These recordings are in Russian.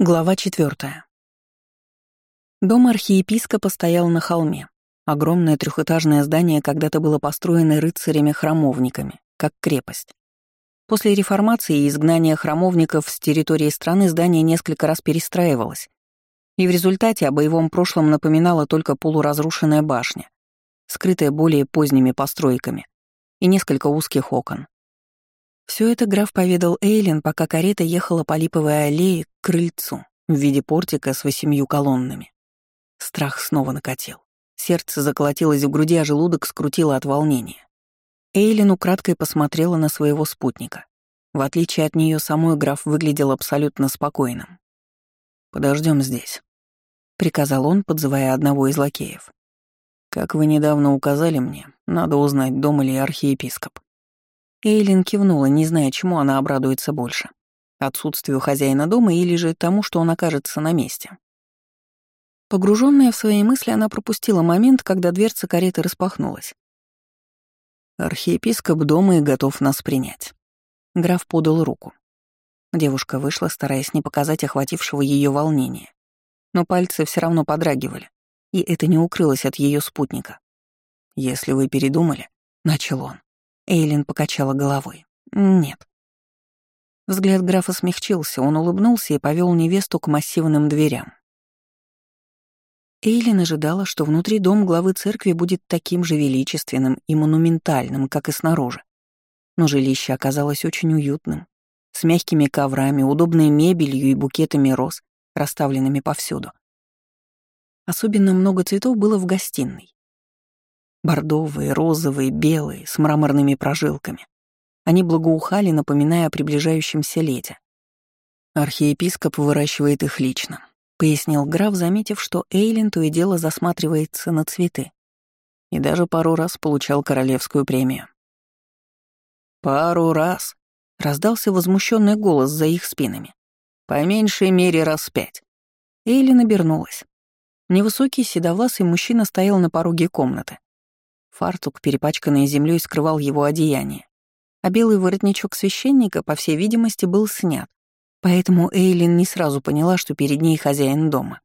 Глава четвертая. Дом архиепископа стоял на холме. Огромное трехэтажное здание когда-то было построено рыцарями-храмовниками, как крепость. После реформации и изгнания храмовников с территории страны здание несколько раз перестраивалось, и в результате о боевом прошлом напоминала только полуразрушенная башня, скрытая более поздними постройками, и несколько узких окон. Все это граф поведал Эйлин, пока карета ехала по липовой аллее крыльцу в виде портика с восемью колоннами. Страх снова накатил. Сердце заколотилось в груди, а желудок скрутило от волнения. Эйлин украдкой посмотрела на своего спутника. В отличие от нее самой граф выглядел абсолютно спокойным. Подождем здесь», — приказал он, подзывая одного из лакеев. «Как вы недавно указали мне, надо узнать, дома ли архиепископ». Эйлин кивнула, не зная, чему она обрадуется больше. Отсутствию хозяина дома или же тому, что он окажется на месте. Погруженная в свои мысли, она пропустила момент, когда дверца кареты распахнулась. «Архиепископ дома и готов нас принять». Граф подал руку. Девушка вышла, стараясь не показать охватившего ее волнения. Но пальцы все равно подрагивали, и это не укрылось от ее спутника. «Если вы передумали», — начал он. Эйлин покачала головой. «Нет». Взгляд графа смягчился, он улыбнулся и повел невесту к массивным дверям. Эйлин ожидала, что внутри дом главы церкви будет таким же величественным и монументальным, как и снаружи. Но жилище оказалось очень уютным, с мягкими коврами, удобной мебелью и букетами роз, расставленными повсюду. Особенно много цветов было в гостиной. Бордовые, розовые, белые, с мраморными прожилками. Они благоухали, напоминая о приближающемся лете. Архиепископ выращивает их лично, пояснил граф, заметив, что Эйлин то и дело засматривается на цветы. И даже пару раз получал королевскую премию. «Пару раз», — раздался возмущенный голос за их спинами. «По меньшей мере раз пять». Эйлин обернулась. Невысокий седовласый мужчина стоял на пороге комнаты. Фартук, перепачканный землей, скрывал его одеяние. А белый воротничок священника, по всей видимости, был снят. Поэтому Эйлин не сразу поняла, что перед ней хозяин дома.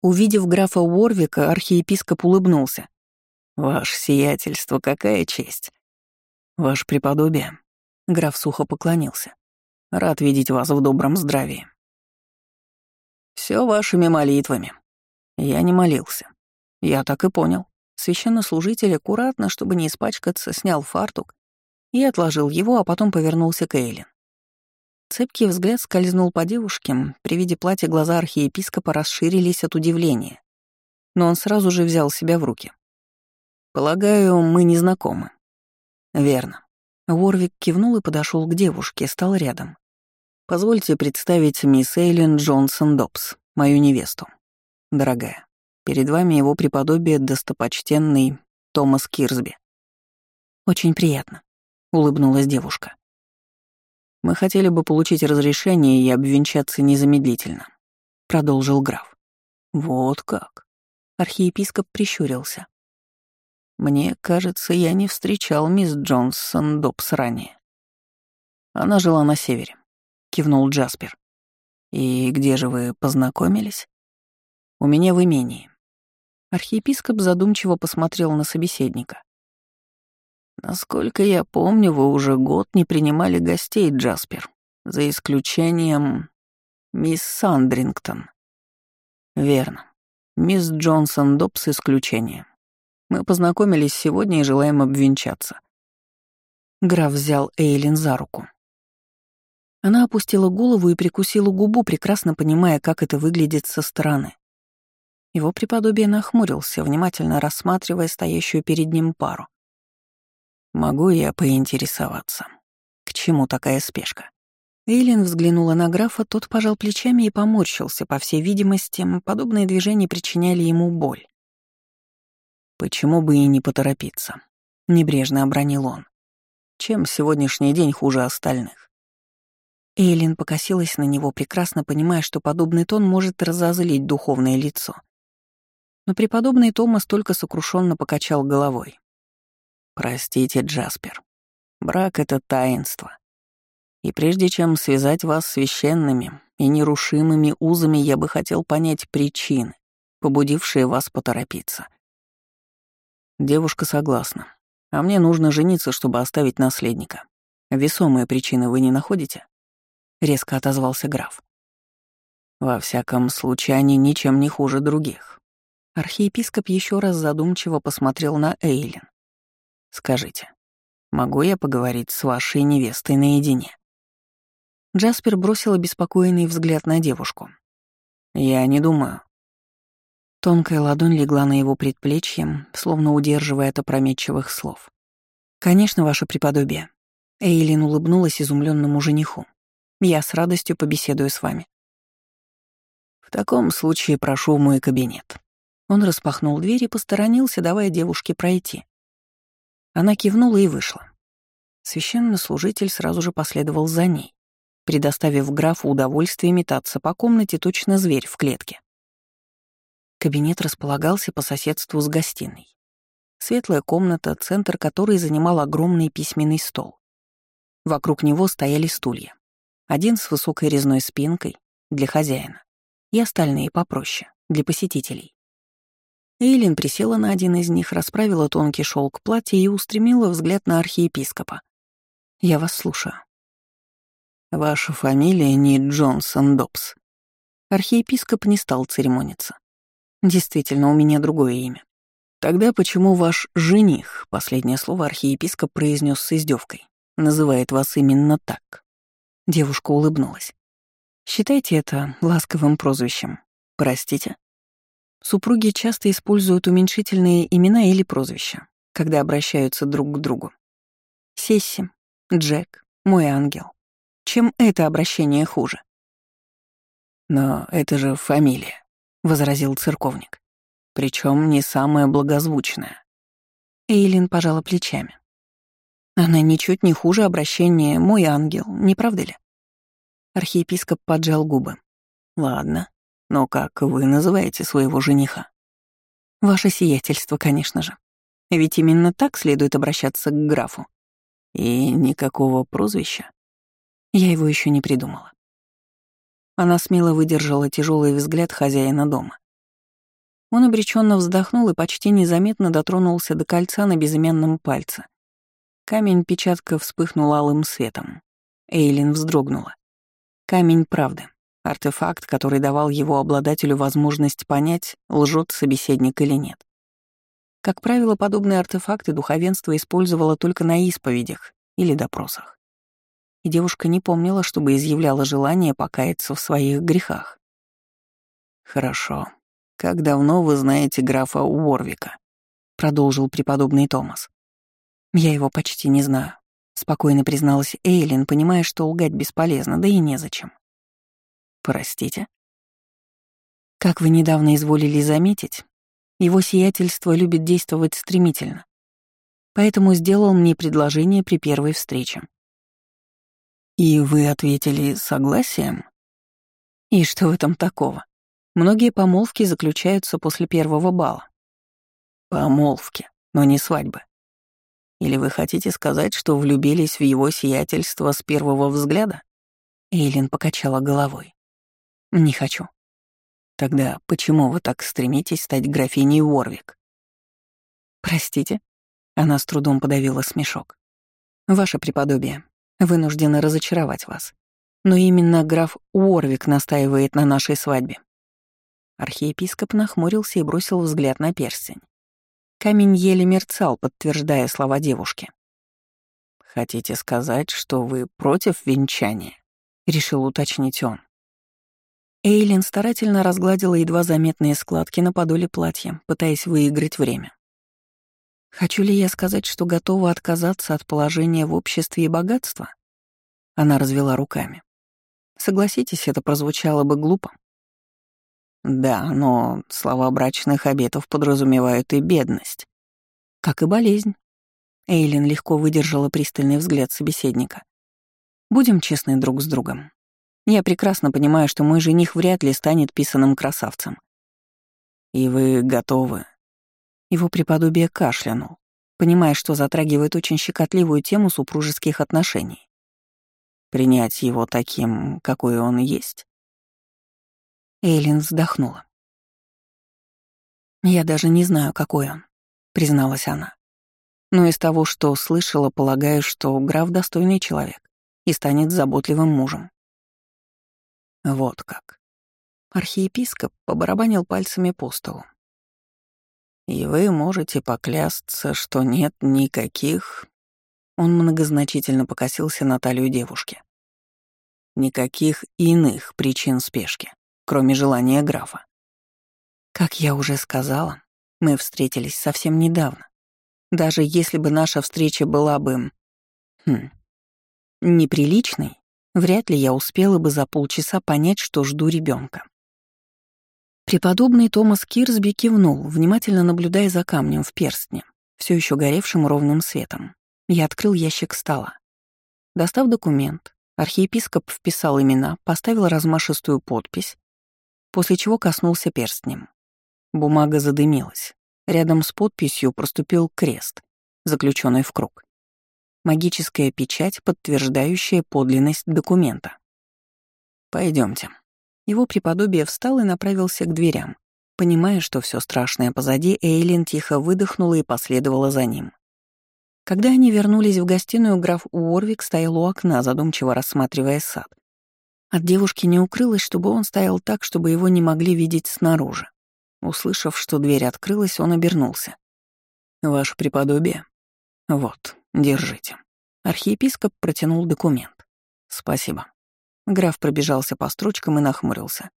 Увидев графа Уорвика, архиепископ улыбнулся. «Ваше сиятельство, какая честь!» «Ваше преподобие», — граф сухо поклонился. «Рад видеть вас в добром здравии». Все вашими молитвами». Я не молился. Я так и понял. Священнослужитель аккуратно, чтобы не испачкаться, снял фартук и отложил его, а потом повернулся к Эйлин. Цепкий взгляд скользнул по девушке, при виде платья глаза архиепископа расширились от удивления. Но он сразу же взял себя в руки. «Полагаю, мы не знакомы». «Верно». Ворвик кивнул и подошел к девушке, стал рядом. «Позвольте представить мисс Эйлин Джонсон Добс, мою невесту. Дорогая, Перед вами его преподобие достопочтенный Томас Кирсби. Очень приятно, улыбнулась девушка. Мы хотели бы получить разрешение и обвенчаться незамедлительно, продолжил граф. Вот как. Архиепископ прищурился. Мне кажется, я не встречал мисс Джонсон Добс ранее. Она жила на севере, кивнул Джаспер. И где же вы познакомились? У меня в имении. Архиепископ задумчиво посмотрел на собеседника. «Насколько я помню, вы уже год не принимали гостей, Джаспер, за исключением мисс Сандрингтон». «Верно. Мисс Джонсон Добс исключение. Мы познакомились сегодня и желаем обвенчаться». Граф взял Эйлин за руку. Она опустила голову и прикусила губу, прекрасно понимая, как это выглядит со стороны. Его преподобие нахмурился, внимательно рассматривая стоящую перед ним пару. «Могу я поинтересоваться? К чему такая спешка?» Эйлин взглянула на графа, тот пожал плечами и поморщился, по всей видимости, подобные движения причиняли ему боль. «Почему бы и не поторопиться?» — небрежно обронил он. «Чем сегодняшний день хуже остальных?» Эйлин покосилась на него, прекрасно понимая, что подобный тон может разозлить духовное лицо. Но преподобный Томас только сокрушенно покачал головой. «Простите, Джаспер. Брак — это таинство. И прежде чем связать вас священными и нерушимыми узами, я бы хотел понять причины, побудившие вас поторопиться. Девушка согласна. А мне нужно жениться, чтобы оставить наследника. Весомые причины вы не находите? Резко отозвался граф. Во всяком случае, они ничем не хуже других. Архиепископ еще раз задумчиво посмотрел на Эйлин. Скажите, могу я поговорить с вашей невестой наедине? Джаспер бросил обеспокоенный взгляд на девушку. Я не думаю, Тонкая ладонь легла на его предплечье, словно удерживая от опрометчивых слов. «Конечно, ваше преподобие». Эйлин улыбнулась изумленному жениху. «Я с радостью побеседую с вами». «В таком случае прошу в мой кабинет». Он распахнул дверь и посторонился, давая девушке пройти. Она кивнула и вышла. Священнослужитель сразу же последовал за ней, предоставив графу удовольствие метаться по комнате точно зверь в клетке. Кабинет располагался по соседству с гостиной. Светлая комната, центр которой занимал огромный письменный стол. Вокруг него стояли стулья. Один с высокой резной спинкой для хозяина и остальные попроще, для посетителей. Эйлин присела на один из них, расправила тонкий шелк платья и устремила взгляд на архиепископа. «Я вас слушаю». «Ваша фамилия не Джонсон Добс». Архиепископ не стал церемониться. Действительно, у меня другое имя. Тогда почему ваш жених, последнее слово архиепископ произнес с издевкой, называет вас именно так? Девушка улыбнулась. Считайте это ласковым прозвищем. Простите. Супруги часто используют уменьшительные имена или прозвища, когда обращаются друг к другу. Сесси, Джек, мой ангел. Чем это обращение хуже? Но это же фамилия возразил церковник. Причем не самое благозвучное. Эйлин пожала плечами. Она ничуть не хуже обращения «мой ангел», не правда ли? Архиепископ поджал губы. Ладно, но как вы называете своего жениха? Ваше сиятельство, конечно же. Ведь именно так следует обращаться к графу. И никакого прозвища? Я его еще не придумала. Она смело выдержала тяжелый взгляд хозяина дома. Он обреченно вздохнул и почти незаметно дотронулся до кольца на безымянном пальце. Камень-печатка вспыхнул алым светом. Эйлин вздрогнула. Камень правды. Артефакт, который давал его обладателю возможность понять, лжет собеседник или нет. Как правило, подобные артефакты духовенство использовало только на исповедях или допросах и девушка не помнила, чтобы изъявляла желание покаяться в своих грехах. «Хорошо. Как давно вы знаете графа Уорвика?» — продолжил преподобный Томас. «Я его почти не знаю», — спокойно призналась Эйлин, понимая, что лгать бесполезно, да и незачем. «Простите?» «Как вы недавно изволили заметить, его сиятельство любит действовать стремительно, поэтому сделал мне предложение при первой встрече. «И вы ответили согласием?» «И что в этом такого? Многие помолвки заключаются после первого бала». «Помолвки, но не свадьбы. Или вы хотите сказать, что влюбились в его сиятельство с первого взгляда?» Эйлин покачала головой. «Не хочу». «Тогда почему вы так стремитесь стать графиней Уорвик?» «Простите?» Она с трудом подавила смешок. «Ваше преподобие, Вынуждена разочаровать вас. Но именно граф Уорвик настаивает на нашей свадьбе. Архиепископ нахмурился и бросил взгляд на перстень. Камень еле мерцал, подтверждая слова девушки. «Хотите сказать, что вы против венчания?» — решил уточнить он. Эйлин старательно разгладила едва заметные складки на подоле платья, пытаясь выиграть время. Хочу ли я сказать, что готова отказаться от положения в обществе и богатства? Она развела руками. Согласитесь, это прозвучало бы глупо. Да, но слова брачных обетов подразумевают и бедность. Как и болезнь. Эйлин легко выдержала пристальный взгляд собеседника. Будем честны друг с другом. Я прекрасно понимаю, что мой жених вряд ли станет писаным красавцем. И вы готовы его преподобие кашлянул, понимая, что затрагивает очень щекотливую тему супружеских отношений. принять его таким, какой он есть? Эйлин вздохнула. «Я даже не знаю, какой он», — призналась она. «Но из того, что слышала, полагаю, что граф достойный человек и станет заботливым мужем». Вот как. Архиепископ побарабанил пальцами по столу. «И вы можете поклясться, что нет никаких...» Он многозначительно покосился на талию девушки. «Никаких иных причин спешки, кроме желания графа. Как я уже сказала, мы встретились совсем недавно. Даже если бы наша встреча была бы... Хм, неприличной, вряд ли я успела бы за полчаса понять, что жду ребенка. Преподобный Томас Кирсби кивнул, внимательно наблюдая за камнем в перстне, все еще горевшим ровным светом. Я открыл ящик стола. Достав документ, архиепископ вписал имена, поставил размашистую подпись, после чего коснулся перстнем. Бумага задымилась. Рядом с подписью проступил крест, заключенный в круг. Магическая печать, подтверждающая подлинность документа. Пойдемте. Его преподобие встал и направился к дверям. Понимая, что все страшное позади, Эйлин тихо выдохнула и последовала за ним. Когда они вернулись в гостиную, граф Уорвик стоял у окна, задумчиво рассматривая сад. От девушки не укрылось, чтобы он стоял так, чтобы его не могли видеть снаружи. Услышав, что дверь открылась, он обернулся. «Ваше преподобие? Вот, держите». Архиепископ протянул документ. «Спасибо». Граф пробежался по строчкам и нахмурился.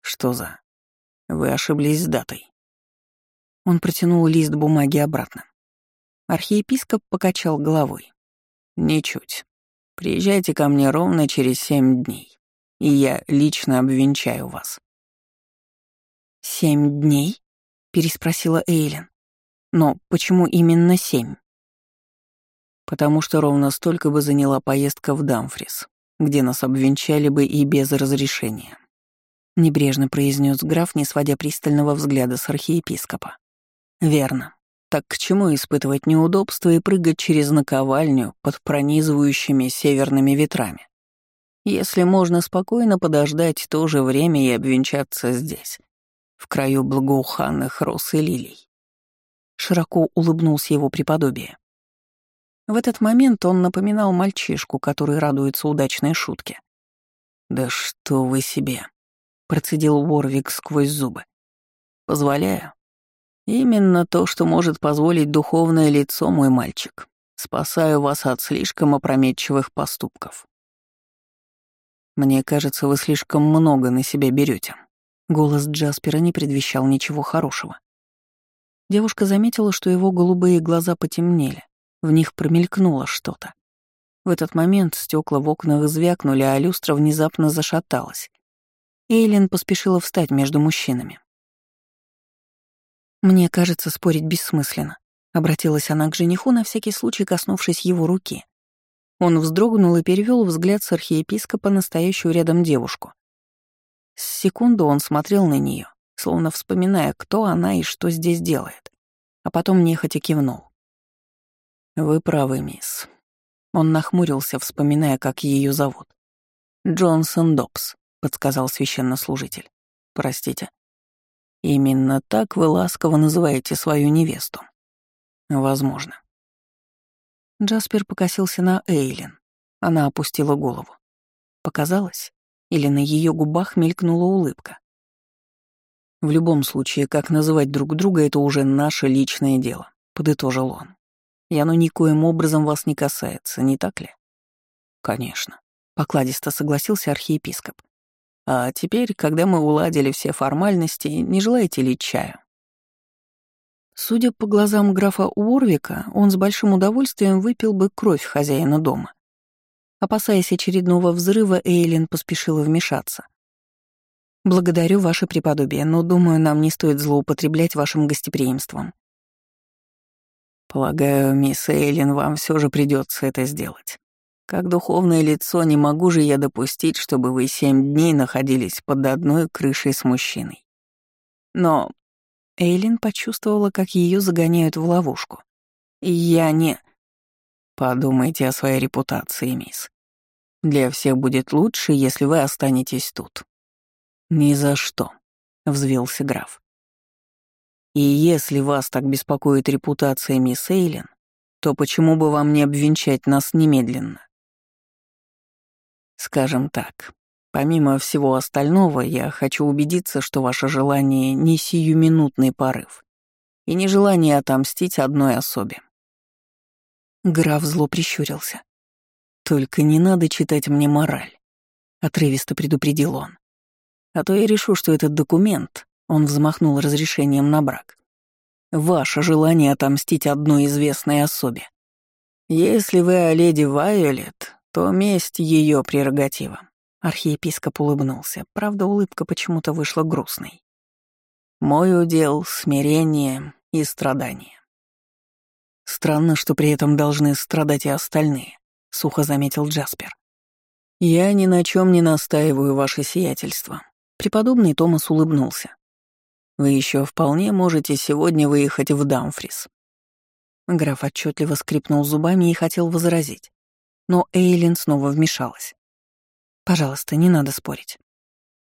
«Что за... Вы ошиблись с датой». Он протянул лист бумаги обратно. Архиепископ покачал головой. «Ничуть. Приезжайте ко мне ровно через семь дней, и я лично обвенчаю вас». «Семь дней?» — переспросила Эйлин. «Но почему именно семь?» «Потому что ровно столько бы заняла поездка в Дамфрис, где нас обвенчали бы и без разрешения», — небрежно произнес граф, не сводя пристального взгляда с архиепископа. «Верно. Так к чему испытывать неудобства и прыгать через наковальню под пронизывающими северными ветрами? Если можно спокойно подождать то же время и обвенчаться здесь, в краю благоуханных роз и лилий. Широко улыбнулся его преподобие. В этот момент он напоминал мальчишку, который радуется удачной шутке. «Да что вы себе!» — процедил Уорвик сквозь зубы. «Позволяю. Именно то, что может позволить духовное лицо, мой мальчик. Спасаю вас от слишком опрометчивых поступков. Мне кажется, вы слишком много на себя берете. Голос Джаспера не предвещал ничего хорошего. Девушка заметила, что его голубые глаза потемнели, в них промелькнуло что-то. В этот момент стекла в окнах звякнули, а люстра внезапно зашаталась. Эйлин поспешила встать между мужчинами. «Мне кажется, спорить бессмысленно», — обратилась она к жениху, на всякий случай коснувшись его руки. Он вздрогнул и перевел взгляд с архиепископа на стоящую рядом девушку. С секунду он смотрел на нее, словно вспоминая, кто она и что здесь делает, а потом нехотя кивнул. «Вы правы, мисс». Он нахмурился, вспоминая, как ее зовут. «Джонсон Добс», — подсказал священнослужитель. «Простите». «Именно так вы ласково называете свою невесту?» «Возможно». Джаспер покосился на Эйлин. Она опустила голову. Показалось, или на ее губах мелькнула улыбка. В любом случае, как называть друг друга, это уже наше личное дело, подытожил он. И оно никоим образом вас не касается, не так ли? Конечно, покладисто согласился архиепископ. А теперь, когда мы уладили все формальности, не желаете ли чаю? Судя по глазам графа Уорвика, он с большим удовольствием выпил бы кровь хозяина дома. Опасаясь очередного взрыва, Эйлин поспешила вмешаться. «Благодарю ваше преподобие, но, думаю, нам не стоит злоупотреблять вашим гостеприимством». «Полагаю, мисс Эйлин, вам все же придется это сделать. Как духовное лицо не могу же я допустить, чтобы вы семь дней находились под одной крышей с мужчиной. Но Эйлин почувствовала, как ее загоняют в ловушку. «Я не...» «Подумайте о своей репутации, мисс. Для всех будет лучше, если вы останетесь тут». «Ни за что», — взвился граф. «И если вас так беспокоит репутация мисс Эйлин, то почему бы вам не обвенчать нас немедленно?» «Скажем так, помимо всего остального, я хочу убедиться, что ваше желание не сиюминутный порыв и не желание отомстить одной особе». Граф зло прищурился. «Только не надо читать мне мораль», — отрывисто предупредил он. «А то я решу, что этот документ...» — он взмахнул разрешением на брак. «Ваше желание отомстить одной известной особе. Если вы о леди Вайолет, то месть — ее прерогатива». Архиепископ улыбнулся, правда, улыбка почему-то вышла грустной. «Мой удел — смирение и страдание». Странно, что при этом должны страдать и остальные сухо заметил Джаспер. «Я ни на чем не настаиваю, ваше сиятельство». Преподобный Томас улыбнулся. «Вы еще вполне можете сегодня выехать в Дамфрис». Граф отчетливо скрипнул зубами и хотел возразить. Но Эйлин снова вмешалась. «Пожалуйста, не надо спорить».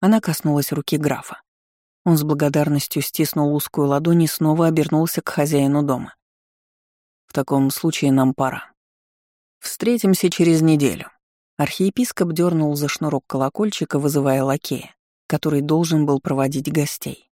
Она коснулась руки графа. Он с благодарностью стиснул узкую ладонь и снова обернулся к хозяину дома. «В таком случае нам пора». «Встретимся через неделю». Архиепископ дернул за шнурок колокольчика, вызывая лакея, который должен был проводить гостей.